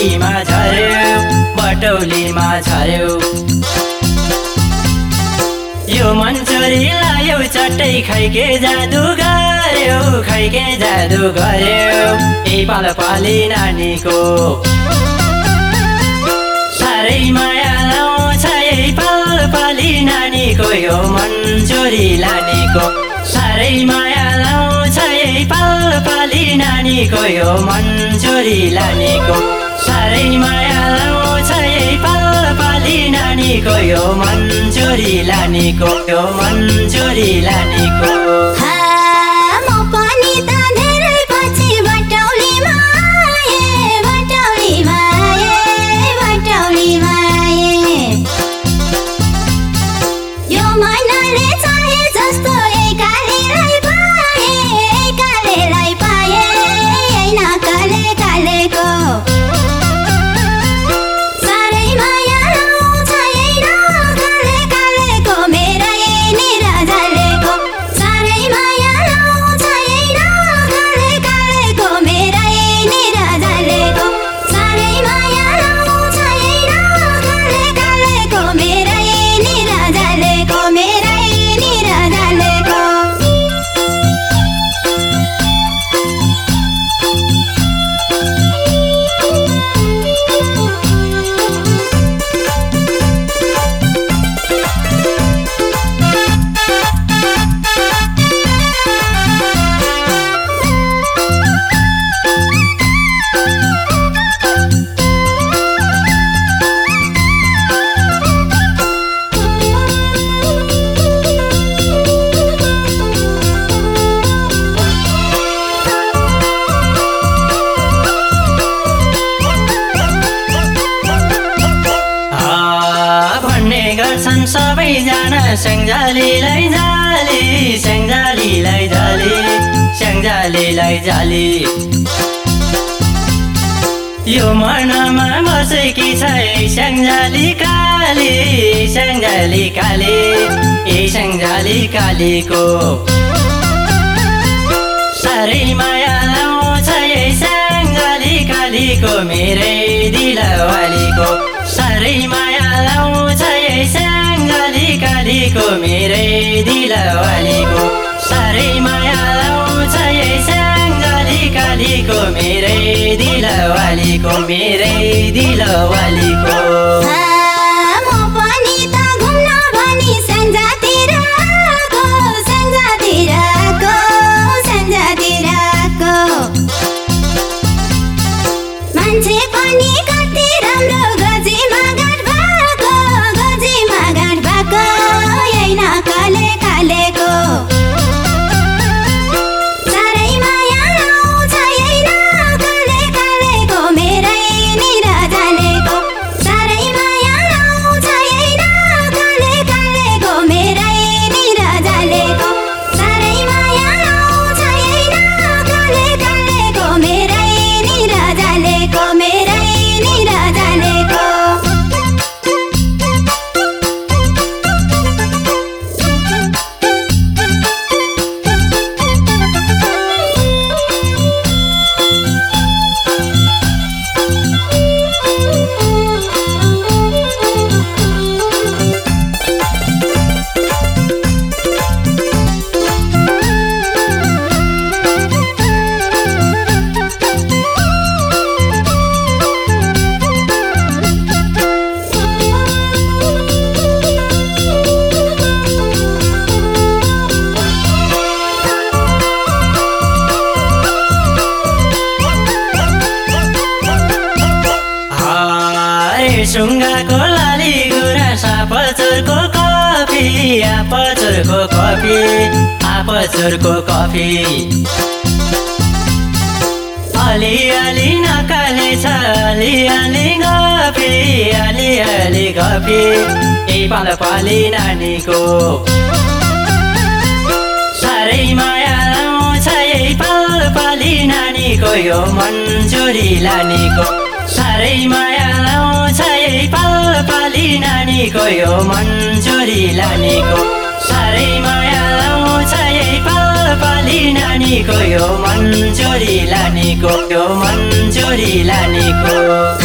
बटौलीमा झर्यो बटौलीमा झर्यो यो मन चोरी लायो चट्टै खैके जादु गर्यो खैके जादु गर्यो ए पाल पाली नानीको। साह्रै माया लाउँछ ए पाल पाली नानीको यो मन चोरी लानेको साह्रै माया लाउँछ ए पाल पाली नानीको यो मन चोरी लानेको साह्रै माया लाउँछ ए पाल पाली नानीको यो मन चोरी लानेको यो मन चोरी लानेको। सबैजना स्याङ्जालीलाई जाली स्याङ्जालीलाई जाली स्याङ्जालीलाई जाली यो मनमा बसेकी छ स्याङ्जाली काली स्याङ्जाली काली ए स्याङ्जाली कालीको साह्रै माया लाउँछ स्याङ्जाली कालीको मेरै दिलवालीको साह्रै माया लाउँछ कालीको मेरै दिलवालीको साह्रै माया लाउँछ ए स्याङ्जाली कालीको मेरै दिलवालीको मेरै दिलवालीको। हा, म सुङ्गाको लाली गुराँस पचरको कफी पचरको कफी पचरको कफी। अलिअलि नकाले छ अलिअलि गफी अलिअलि गफी ए पाल पाली नानीको। साह्रै माया लाउँछ यही पाल पाली नानीको यो मन चोरी लानेको। साह्रै माया लाउँछ यही पाल पाली नानीको। यो मन चोरी लानेको साह्रै माया लाउँछ पाल पाली नानी लानेको यो मन चोरी लानेको यो मन चोरी लानेको।